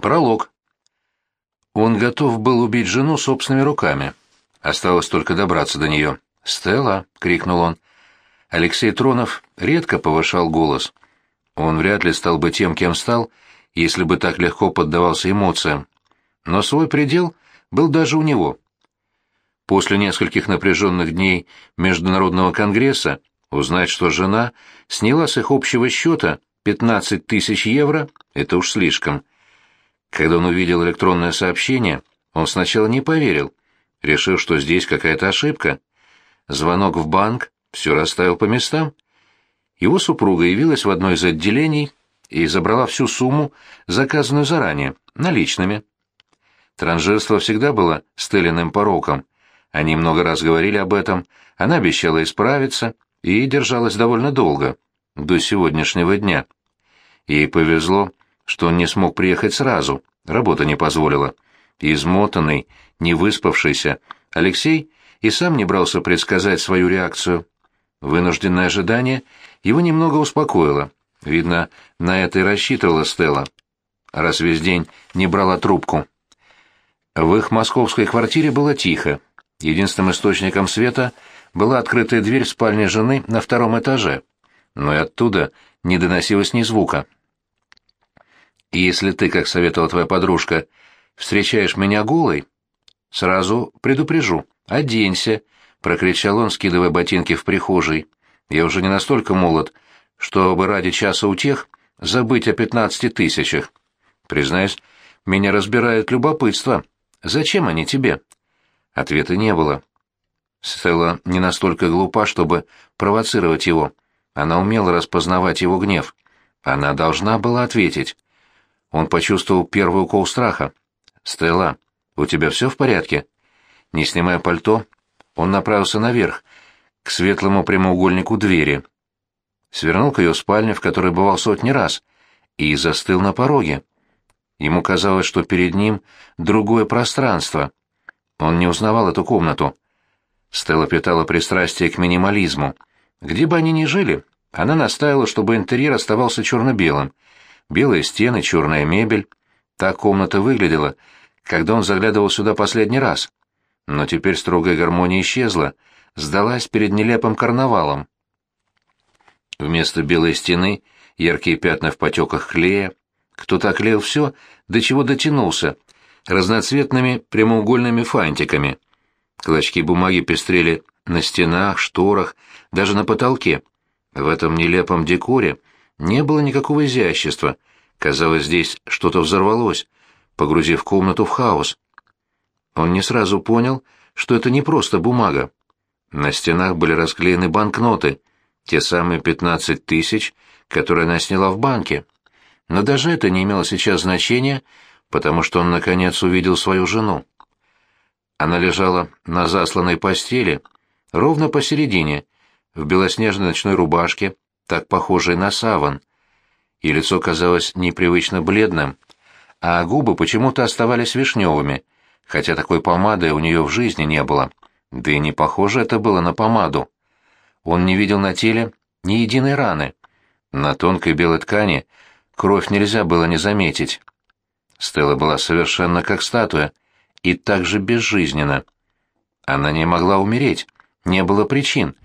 Пролог. Он готов был убить жену собственными руками. Осталось только добраться до нее. «Стелла!» — крикнул он. Алексей Тронов редко повышал голос. Он вряд ли стал бы тем, кем стал, если бы так легко поддавался эмоциям. Но свой предел был даже у него. После нескольких напряженных дней Международного конгресса узнать, что жена сняла с их общего счета 15 тысяч евро, это уж слишком. Когда он увидел электронное сообщение, он сначала не поверил, решив, что здесь какая-то ошибка. Звонок в банк все расставил по местам. Его супруга явилась в одно из отделений и забрала всю сумму, заказанную заранее, наличными. Транжирство всегда было Стеллиным пороком. Они много раз говорили об этом, она обещала исправиться и держалась довольно долго, до сегодняшнего дня. Ей повезло, что он не смог приехать сразу, работа не позволила. Измотанный, не выспавшийся, Алексей и сам не брался предсказать свою реакцию. Вынужденное ожидание его немного успокоило. Видно, на это и рассчитывала Стелла, раз весь день не брала трубку. В их московской квартире было тихо. Единственным источником света была открытая дверь в спальне жены на втором этаже, но и оттуда не доносилось ни звука. «Если ты, как советовала твоя подружка, встречаешь меня голой, сразу предупрежу, оденься», — прокричал он, скидывая ботинки в прихожей. «Я уже не настолько молод, чтобы ради часа утех забыть о пятнадцати тысячах. Признаюсь, меня разбирает любопытство. Зачем они тебе?» Ответа не было. Стелла не настолько глупа, чтобы провоцировать его. Она умела распознавать его гнев. Она должна была ответить. Он почувствовал первый укол страха. «Стелла, у тебя все в порядке?» Не снимая пальто, он направился наверх, к светлому прямоугольнику двери. Свернул к ее спальне, в которой бывал сотни раз, и застыл на пороге. Ему казалось, что перед ним другое пространство. Он не узнавал эту комнату. Стелла питала пристрастие к минимализму. Где бы они ни жили, она настаивала, чтобы интерьер оставался черно-белым — белые стены, черная мебель. Так комната выглядела, когда он заглядывал сюда последний раз. Но теперь строгая гармония исчезла, сдалась перед нелепым карнавалом. Вместо белой стены яркие пятна в потеках клея. Кто-то оклеил все, до чего дотянулся, разноцветными прямоугольными фантиками. Клочки бумаги пестрели на стенах, шторах, даже на потолке. В этом нелепом декоре — не было никакого изящества. Казалось, здесь что-то взорвалось, погрузив комнату в хаос. Он не сразу понял, что это не просто бумага. На стенах были расклеены банкноты, те самые пятнадцать тысяч, которые она сняла в банке. Но даже это не имело сейчас значения, потому что он, наконец, увидел свою жену. Она лежала на засланной постели, ровно посередине, в белоснежной ночной рубашке, так похожей на саван, и лицо казалось непривычно бледным, а губы почему-то оставались вишневыми, хотя такой помады у нее в жизни не было, да и не похоже это было на помаду. Он не видел на теле ни единой раны. На тонкой белой ткани кровь нельзя было не заметить. Стелла была совершенно как статуя и так же безжизненна. Она не могла умереть, не было причин,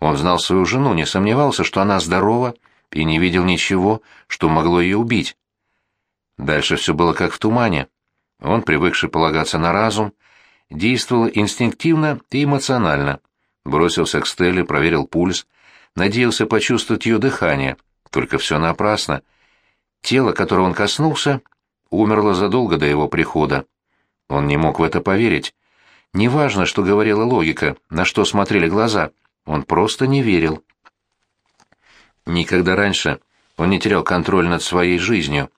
он знал свою жену, не сомневался, что она здорова, и не видел ничего, что могло ее убить. Дальше все было как в тумане. Он, привыкший полагаться на разум, действовал инстинктивно и эмоционально. Бросился к Стелле, проверил пульс, надеялся почувствовать ее дыхание, только все напрасно. Тело, которого он коснулся, умерло задолго до его прихода. Он не мог в это поверить. Неважно, что говорила логика, на что смотрели глаза — он просто не верил. Никогда раньше он не терял контроль над своей жизнью.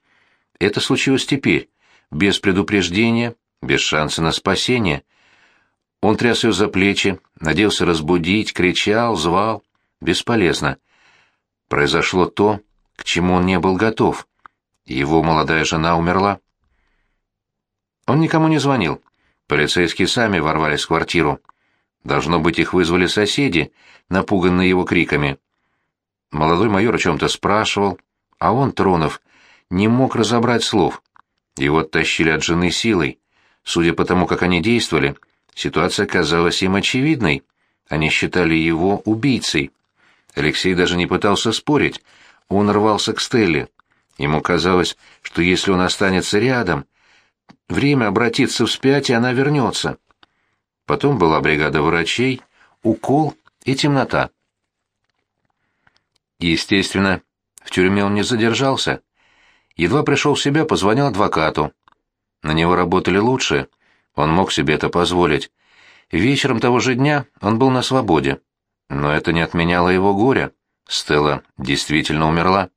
Это случилось теперь, без предупреждения, без шанса на спасение. Он тряс ее за плечи, надеялся разбудить, кричал, звал. Бесполезно. Произошло то, к чему он не был готов. Его молодая жена умерла. Он никому не звонил. Полицейские сами ворвались в квартиру. Должно быть, их вызвали соседи, напуганные его криками. Молодой майор о чем-то спрашивал, а он, Тронов, не мог разобрать слов. Его оттащили от жены силой. Судя по тому, как они действовали, ситуация казалась им очевидной. Они считали его убийцей. Алексей даже не пытался спорить. Он рвался к Стелле. Ему казалось, что если он останется рядом, время обратится вспять, и она вернется. Потом была бригада врачей, укол и темнота. Естественно, в тюрьме он не задержался. Едва пришел в себя, позвонил адвокату. На него работали лучшие, он мог себе это позволить. Вечером того же дня он был на свободе. Но это не отменяло его горя. Стелла действительно умерла.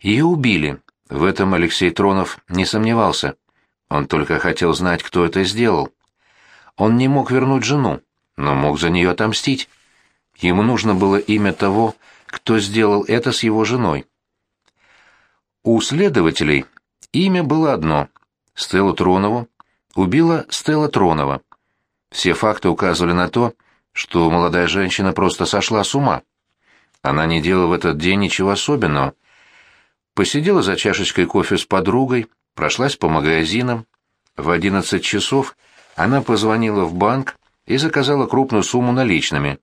Ее убили. В этом Алексей Тронов не сомневался. Он только хотел знать, кто это сделал. Он не мог вернуть жену, но мог за нее отомстить. Ему нужно было имя того, кто сделал это с его женой. У следователей имя было одно — Стеллу Тронову убила Стелла Тронова. Все факты указывали на то, что молодая женщина просто сошла с ума. Она не делала в этот день ничего особенного. Посидела за чашечкой кофе с подругой, прошлась по магазинам. В одиннадцать часов она позвонила в банк и заказала крупную сумму наличными.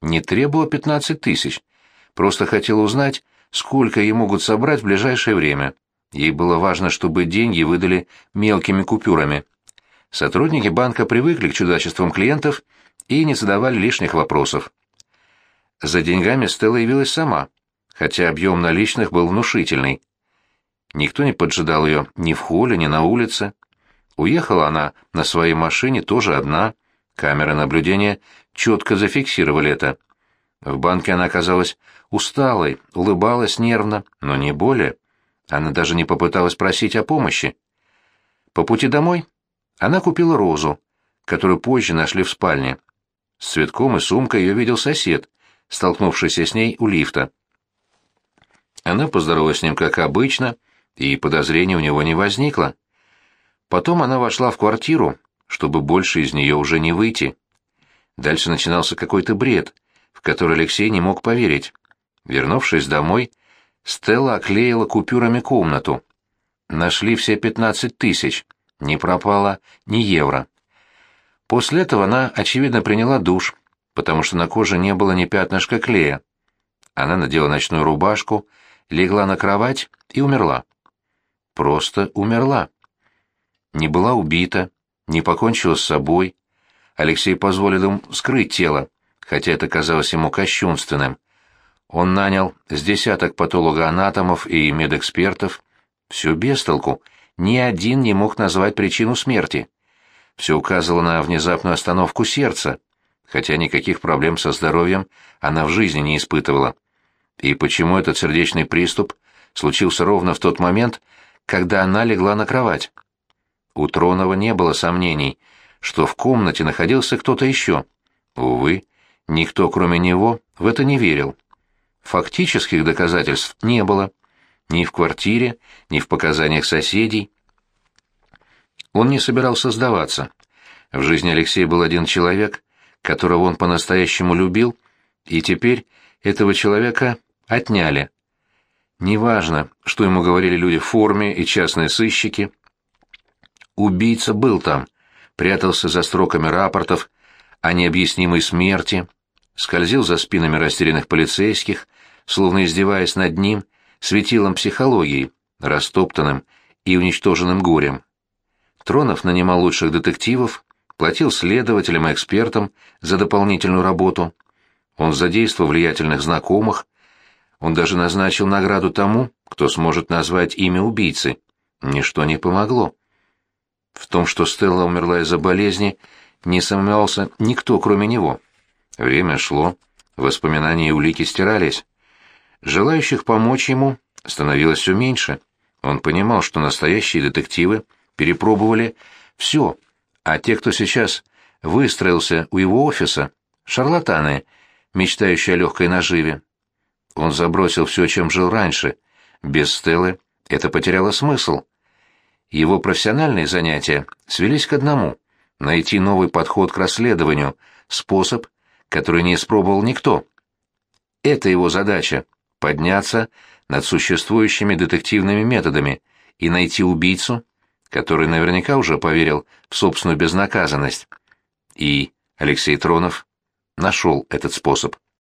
Не требовала пятнадцать тысяч, просто хотела узнать, сколько ей могут собрать в ближайшее время. Ей было важно, чтобы деньги выдали мелкими купюрами. Сотрудники банка привыкли к чудачествам клиентов и не задавали лишних вопросов. За деньгами Стелла явилась сама, хотя объем наличных был внушительный. Никто не поджидал ее ни в холле, ни на улице. Уехала она на своей машине тоже одна. Камеры наблюдения четко зафиксировали это. В банке она оказалась усталой, улыбалась нервно, но не более. Она даже не попыталась просить о помощи. По пути домой она купила розу, которую позже нашли в спальне. С цветком и сумкой ее видел сосед, столкнувшийся с ней у лифта. Она поздоровалась с ним как обычно, и подозрений у него не возникло. Потом она вошла в квартиру, чтобы больше из нее уже не выйти. Дальше начинался какой-то бред, в который Алексей не мог поверить. Вернувшись домой, Стелла оклеила купюрами комнату. Нашли все пятнадцать тысяч, не пропало ни евро. После этого она, очевидно, приняла душ, потому что на коже не было ни пятнышка клея. Она надела ночную рубашку, легла на кровать и умерла. Просто умерла. Не была убита, не покончила с собой. Алексей позволил им скрыть тело, хотя это казалось ему кощунственным. Он нанял с десяток патологоанатомов и медэкспертов. Все без толку, ни один не мог назвать причину смерти. Все указывало на внезапную остановку сердца, хотя никаких проблем со здоровьем она в жизни не испытывала. И почему этот сердечный приступ случился ровно в тот момент, когда она легла на кровать? У Тронова не было сомнений, что в комнате находился кто-то еще. Увы, никто, кроме него, в это не верил. Фактических доказательств не было. Ни в квартире, ни в показаниях соседей. Он не собирался сдаваться. В жизни Алексея был один человек, которого он по-настоящему любил, и теперь этого человека отняли. Неважно, что ему говорили люди в форме и частные сыщики. Убийца был там, прятался за строками рапортов о необъяснимой смерти, скользил за спинами растерянных полицейских, словно издеваясь над ним, светилом психологии, растоптанным и уничтоженным горем. Тронов нанимал лучших детективов, платил следователям и экспертам за дополнительную работу. Он задействовал влиятельных знакомых. Он даже назначил награду тому, кто сможет назвать имя убийцы. Ничто не помогло. В том, что Стелла умерла из-за болезни, не сомневался никто, кроме него. Время шло, воспоминания и улики стирались. Желающих помочь ему становилось все меньше. Он понимал, что настоящие детективы перепробовали все, а те, кто сейчас выстроился у его офиса, шарлатаны, мечтающие о легкой наживе. Он забросил все, чем жил раньше. Без Стеллы это потеряло смысл. Его профессиональные занятия свелись к одному — найти новый подход к расследованию, способ, который не испробовал никто. Это его задача подняться над существующими детективными методами и найти убийцу, который наверняка уже поверил в собственную безнаказанность. И Алексей Тронов нашел этот способ.